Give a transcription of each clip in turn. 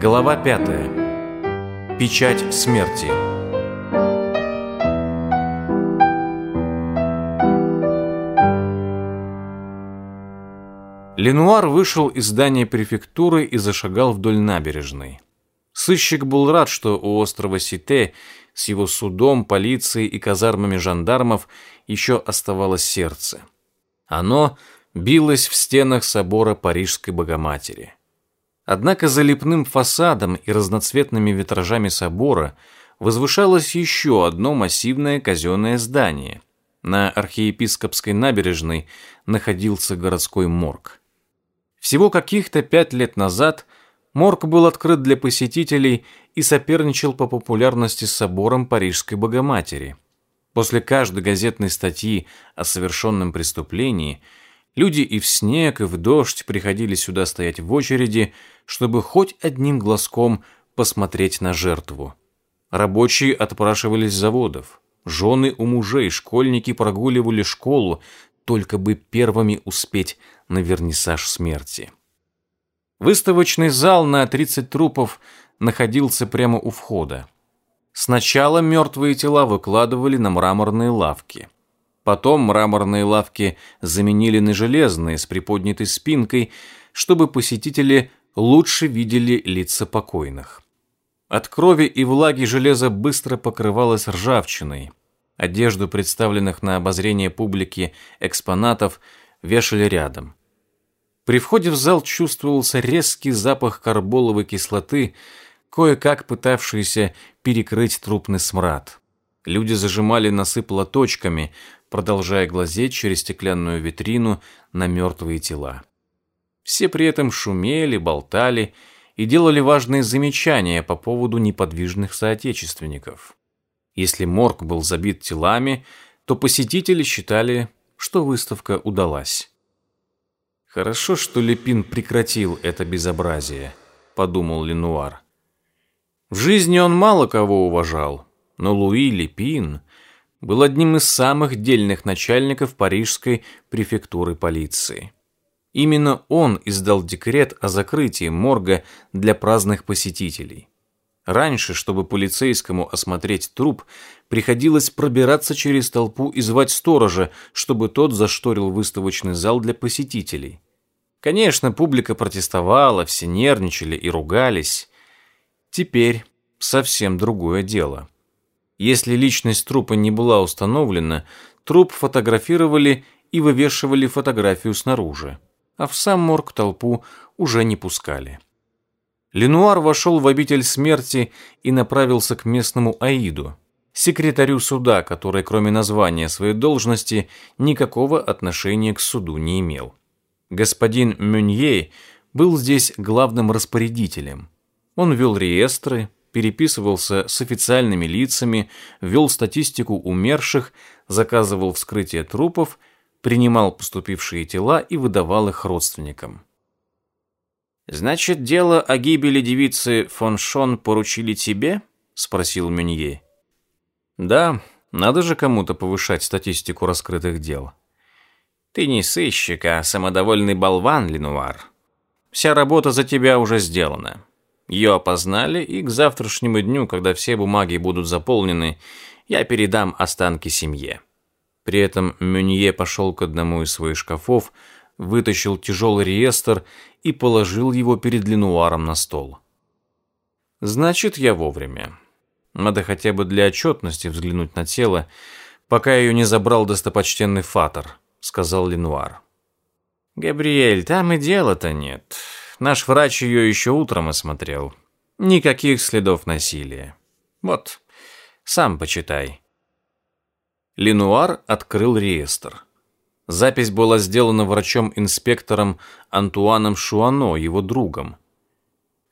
Глава 5. Печать смерти. Ленуар вышел из здания префектуры и зашагал вдоль набережной. Сыщик был рад, что у острова Сите с его судом, полицией и казармами жандармов еще оставалось сердце. Оно билось в стенах собора Парижской Богоматери. Однако за лепным фасадом и разноцветными витражами собора возвышалось еще одно массивное казенное здание. На архиепископской набережной находился городской морг. Всего каких-то пять лет назад морг был открыт для посетителей и соперничал по популярности с собором Парижской Богоматери. После каждой газетной статьи о совершенном преступлении – Люди и в снег, и в дождь приходили сюда стоять в очереди, чтобы хоть одним глазком посмотреть на жертву. Рабочие отпрашивались с заводов. Жены у мужей, школьники прогуливали школу, только бы первыми успеть на вернисаж смерти. Выставочный зал на 30 трупов находился прямо у входа. Сначала мертвые тела выкладывали на мраморные лавки. Потом мраморные лавки заменили на железные с приподнятой спинкой, чтобы посетители лучше видели лица покойных. От крови и влаги железо быстро покрывалось ржавчиной. Одежду представленных на обозрение публики экспонатов вешали рядом. При входе в зал чувствовался резкий запах карболовой кислоты, кое-как пытавшийся перекрыть трупный смрад. Люди зажимали носы платочками, продолжая глазеть через стеклянную витрину на мертвые тела. Все при этом шумели, болтали и делали важные замечания по поводу неподвижных соотечественников. Если морг был забит телами, то посетители считали, что выставка удалась. «Хорошо, что Лепин прекратил это безобразие», — подумал Ленуар. В жизни он мало кого уважал, но Луи Лепин — был одним из самых дельных начальников парижской префектуры полиции. Именно он издал декрет о закрытии морга для праздных посетителей. Раньше, чтобы полицейскому осмотреть труп, приходилось пробираться через толпу и звать сторожа, чтобы тот зашторил выставочный зал для посетителей. Конечно, публика протестовала, все нервничали и ругались. Теперь совсем другое дело. Если личность трупа не была установлена, труп фотографировали и вывешивали фотографию снаружи, а в сам морг толпу уже не пускали. Ленуар вошел в обитель смерти и направился к местному Аиду, секретарю суда, который, кроме названия своей должности, никакого отношения к суду не имел. Господин Мюнье был здесь главным распорядителем. Он вел реестры, переписывался с официальными лицами, вел статистику умерших, заказывал вскрытие трупов, принимал поступившие тела и выдавал их родственникам. «Значит, дело о гибели девицы фон Шон поручили тебе?» – спросил Мюнье. «Да, надо же кому-то повышать статистику раскрытых дел». «Ты не сыщик, а самодовольный болван, Ленуар. Вся работа за тебя уже сделана. Ее опознали, и к завтрашнему дню, когда все бумаги будут заполнены, я передам останки семье». При этом Мюнье пошел к одному из своих шкафов, вытащил тяжелый реестр и положил его перед Ленуаром на стол. «Значит, я вовремя. Надо хотя бы для отчетности взглянуть на тело, пока ее не забрал достопочтенный Фатор», — сказал Ленуар. «Габриэль, там и дела-то нет. Наш врач ее еще утром осмотрел. Никаких следов насилия. Вот, сам почитай. Ленуар открыл реестр. Запись была сделана врачом-инспектором Антуаном Шуано, его другом.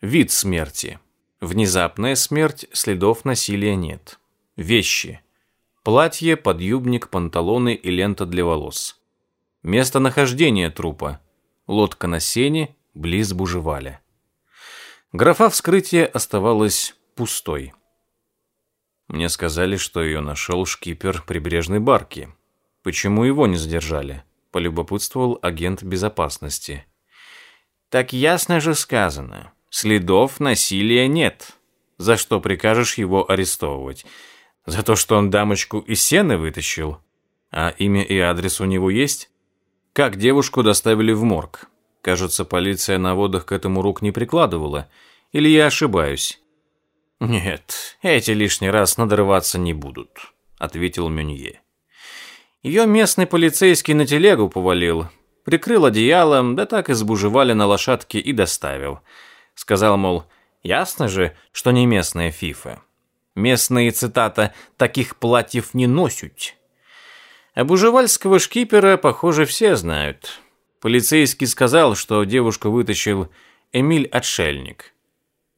Вид смерти. Внезапная смерть, следов насилия нет. Вещи. Платье, подъюбник, панталоны и лента для волос. Местонахождение трупа. Лодка на сене, близ бужевали. Графа вскрытия оставалась пустой. Мне сказали, что ее нашел шкипер прибрежной барки. Почему его не задержали? Полюбопытствовал агент безопасности. Так ясно же сказано. Следов насилия нет. За что прикажешь его арестовывать? За то, что он дамочку из сены вытащил? А имя и адрес у него есть? Как девушку доставили в морг? Кажется, полиция на водах к этому рук не прикладывала. Или я ошибаюсь? Нет, эти лишний раз надрываться не будут, ответил Мюнье. Ее местный полицейский на телегу повалил, прикрыл одеялом, да так избужевали на лошадке и доставил. Сказал, мол, ясно же, что не местная фифа. Местные, цитата, «таких платьев не носят. Обужевальского шкипера, похоже, все знают. Полицейский сказал, что девушку вытащил Эмиль-отшельник.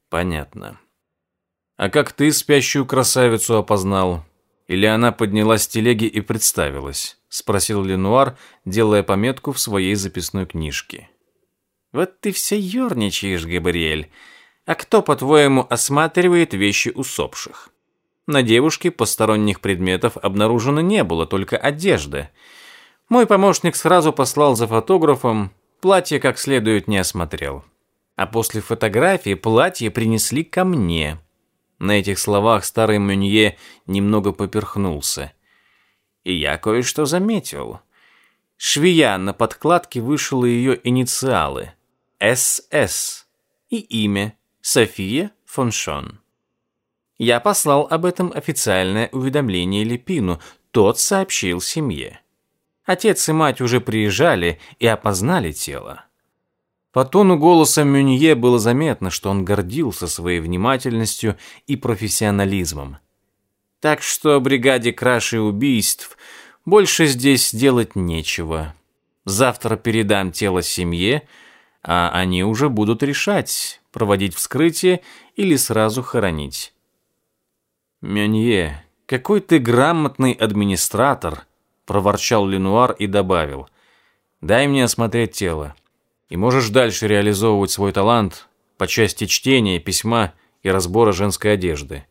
Понятно. А как ты спящую красавицу опознал? Или она поднялась с телеги и представилась? Спросил Ленуар, делая пометку в своей записной книжке. Вот ты все ерничаешь, Габриэль. А кто, по-твоему, осматривает вещи усопших? На девушке посторонних предметов обнаружено не было, только одежда — мой помощник сразу послал за фотографом, платье как следует не осмотрел. А после фотографии платье принесли ко мне. На этих словах старый Мюнье немного поперхнулся. И я кое-что заметил. Швея на подкладке вышила ее инициалы. СС. И имя. София фон Шон. Я послал об этом официальное уведомление Лепину. Тот сообщил семье. Отец и мать уже приезжали и опознали тело. По тону голоса Мюнье было заметно, что он гордился своей внимательностью и профессионализмом. Так что бригаде краж и убийств больше здесь делать нечего. Завтра передам тело семье, а они уже будут решать, проводить вскрытие или сразу хоронить. Мюнье, какой ты грамотный администратор проворчал Ленуар и добавил. «Дай мне осмотреть тело. И можешь дальше реализовывать свой талант по части чтения, письма и разбора женской одежды».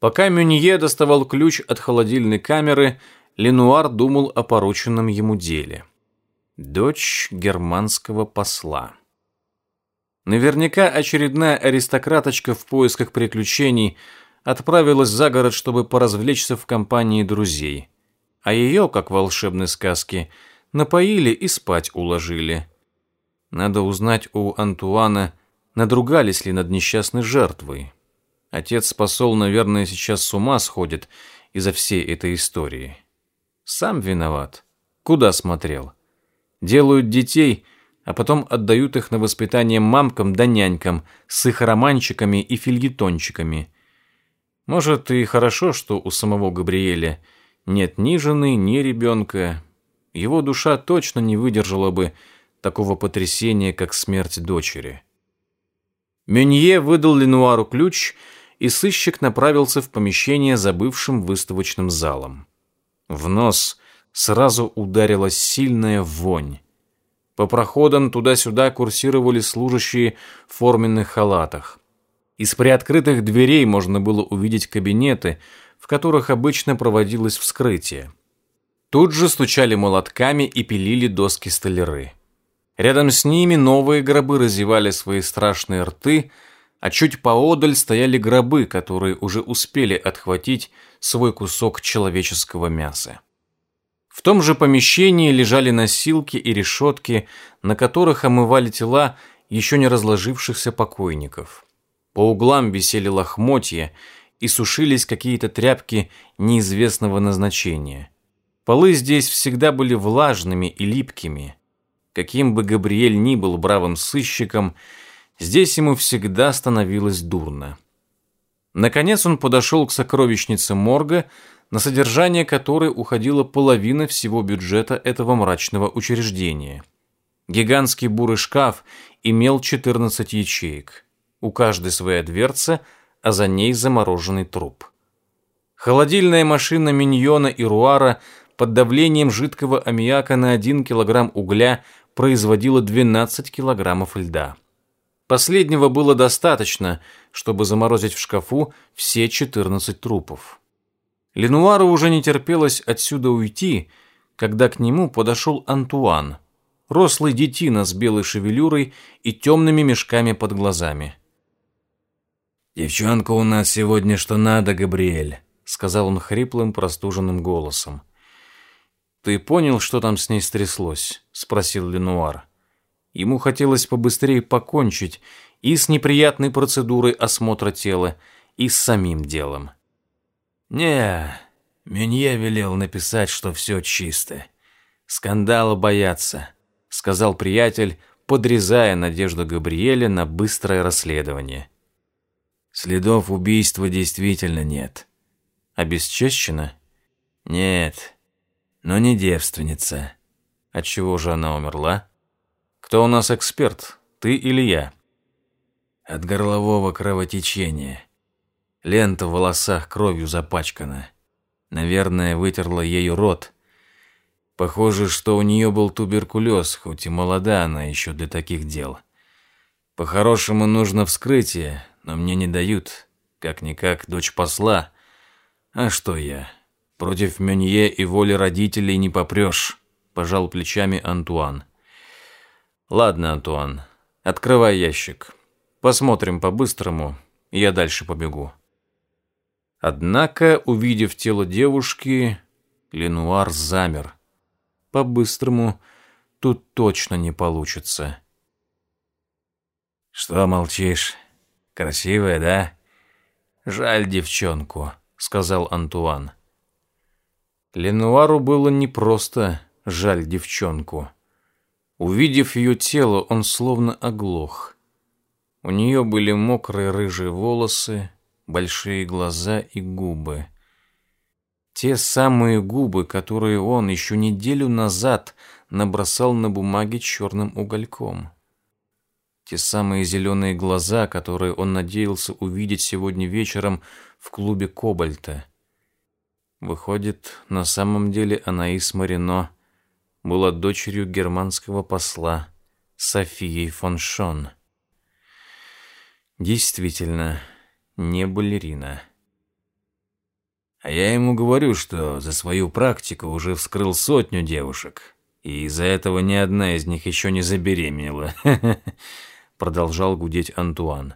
Пока Мюнье доставал ключ от холодильной камеры, Ленуар думал о порученном ему деле. Дочь германского посла. Наверняка очередная аристократочка в поисках приключений отправилась за город, чтобы поразвлечься в компании друзей – а ее, как волшебной сказки, напоили и спать уложили. Надо узнать у Антуана, надругались ли над несчастной жертвой. Отец посол, наверное, сейчас с ума сходит из-за всей этой истории. Сам виноват. Куда смотрел? Делают детей, а потом отдают их на воспитание мамкам да нянькам с их романчиками и фильетончиками. Может, и хорошо, что у самого Габриэля – нет ни жены, ни ребенка. Его душа точно не выдержала бы такого потрясения, как смерть дочери. Мюнье выдал Ленуару ключ, и сыщик направился в помещение за бывшим выставочным залом. В нос сразу ударила сильная вонь. По проходам туда-сюда курсировали служащие в форменных халатах. Из приоткрытых дверей можно было увидеть кабинеты – в которых обычно проводилось вскрытие. Тут же стучали молотками и пилили доски столяры. Рядом с ними новые гробы разевали свои страшные рты, а чуть поодаль стояли гробы, которые уже успели отхватить свой кусок человеческого мяса. В том же помещении лежали носилки и решетки, на которых омывали тела еще не разложившихся покойников. По углам висели лохмотья, и сушились какие-то тряпки неизвестного назначения. Полы здесь всегда были влажными и липкими. Каким бы Габриэль ни был бравым сыщиком, здесь ему всегда становилось дурно. Наконец он подошел к сокровищнице морга, на содержание которой уходила половина всего бюджета этого мрачного учреждения. Гигантский бурый шкаф имел 14 ячеек. У каждой своя дверца – а за ней замороженный труп. Холодильная машина миньона и руара под давлением жидкого аммиака на 1 килограмм угля производила 12 килограммов льда. Последнего было достаточно, чтобы заморозить в шкафу все 14 трупов. Ленуару уже не терпелось отсюда уйти, когда к нему подошел Антуан, рослый детина с белой шевелюрой и темными мешками под глазами. «Девчонка у нас сегодня что надо, Габриэль», — сказал он хриплым, простуженным голосом. «Ты понял, что там с ней стряслось?» — спросил Ленуар. Ему хотелось побыстрее покончить и с неприятной процедурой осмотра тела, и с самим делом. «Не, Менье велел написать, что все чисто. Скандала бояться, — сказал приятель, подрезая надежду Габриэля на быстрое расследование. Следов убийства действительно нет. Обесчищена? Нет. Но не девственница. Отчего же она умерла? Кто у нас эксперт, ты или я? От горлового кровотечения. Лента в волосах кровью запачкана. Наверное, вытерла ею рот. Похоже, что у нее был туберкулез, хоть и молода она еще для таких дел. По-хорошему нужно вскрытие, но мне не дают. Как-никак дочь посла. А что я? Против Мюнье и воли родителей не попрешь», – пожал плечами Антуан. «Ладно, Антуан, открывай ящик. Посмотрим по-быстрому, я дальше побегу». Однако, увидев тело девушки, Ленуар замер. По-быстрому тут точно не получится. «Что молчишь?» Красивая, да? Жаль девчонку, сказал Антуан. Ленуару было не просто жаль девчонку. Увидев ее тело, он словно оглох. У нее были мокрые рыжие волосы, большие глаза и губы. Те самые губы, которые он еще неделю назад набросал на бумаге черным угольком те самые зеленые глаза, которые он надеялся увидеть сегодня вечером в клубе «Кобальта». Выходит, на самом деле Анаис Марино была дочерью германского посла Софией фон Шон. Действительно, не балерина. А я ему говорю, что за свою практику уже вскрыл сотню девушек, и из-за этого ни одна из них еще не забеременела. продолжал гудеть Антуан.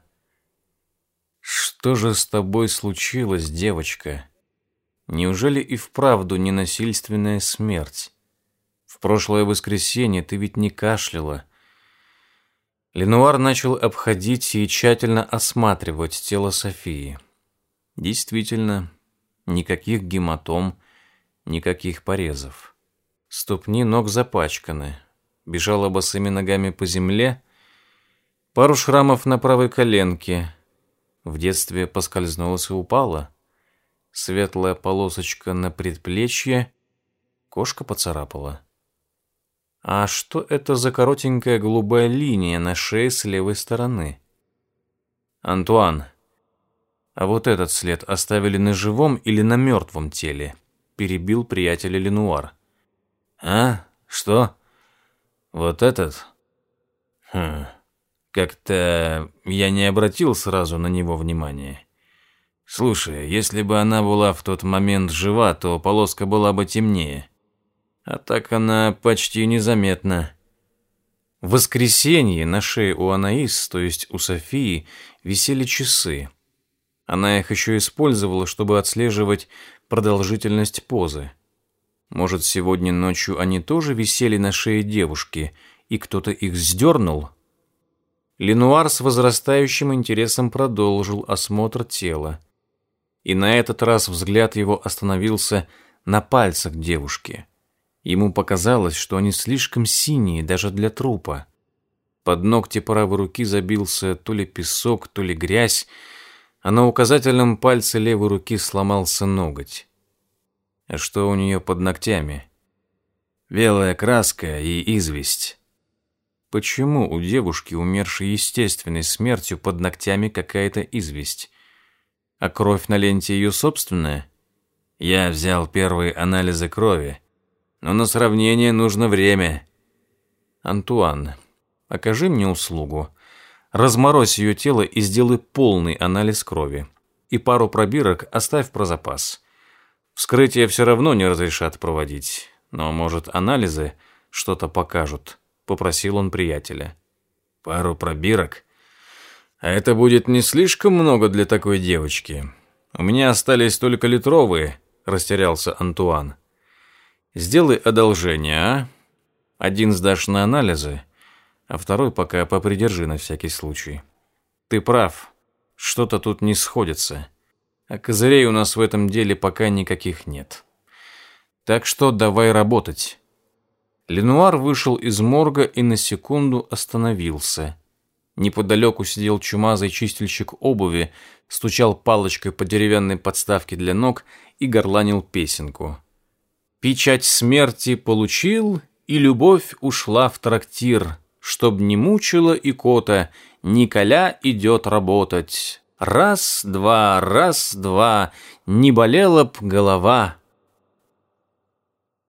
«Что же с тобой случилось, девочка? Неужели и вправду не насильственная смерть? В прошлое воскресенье ты ведь не кашляла». Ленуар начал обходить и тщательно осматривать тело Софии. Действительно, никаких гематом, никаких порезов. Ступни ног запачканы. Бежала босыми ногами по земле — Пару шрамов на правой коленке. В детстве поскользнулась и упала. Светлая полосочка на предплечье. Кошка поцарапала. А что это за коротенькая голубая линия на шее с левой стороны? Антуан, а вот этот след оставили на живом или на мертвом теле? Перебил приятеля Ленуар. А? Что? Вот этот? Хм... Как-то э, я не обратил сразу на него внимания. Слушай, если бы она была в тот момент жива, то полоска была бы темнее. А так она почти незаметна. В воскресенье на шее у Анаис, то есть у Софии, висели часы. Она их еще использовала, чтобы отслеживать продолжительность позы. Может, сегодня ночью они тоже висели на шее девушки, и кто-то их сдернул? Ленуар с возрастающим интересом продолжил осмотр тела. И на этот раз взгляд его остановился на пальцах девушки. Ему показалось, что они слишком синие даже для трупа. Под ногти правой руки забился то ли песок, то ли грязь, а на указательном пальце левой руки сломался ноготь. А что у нее под ногтями? Белая краска и известь. Почему у девушки, умершей естественной смертью под ногтями, какая-то известь? А кровь на ленте ее собственная? Я взял первые анализы крови, но на сравнение нужно время. Антуан, окажи мне услугу. Разморозь ее тело и сделай полный анализ крови. И пару пробирок оставь про запас. Вскрытие все равно не разрешат проводить, но, может, анализы что-то покажут попросил он приятеля. «Пару пробирок? А это будет не слишком много для такой девочки. У меня остались только литровые», — растерялся Антуан. «Сделай одолжение, а? Один сдашь на анализы, а второй пока попридержи на всякий случай. Ты прав, что-то тут не сходится, а козырей у нас в этом деле пока никаких нет. Так что давай работать». Ленуар вышел из морга и на секунду остановился. Неподалеку сидел чумазый чистильщик обуви, стучал палочкой по деревянной подставке для ног и горланил песенку. «Печать смерти получил, и любовь ушла в трактир, чтоб не мучила и кота, Николя идет работать. Раз-два, раз-два, не болела б голова».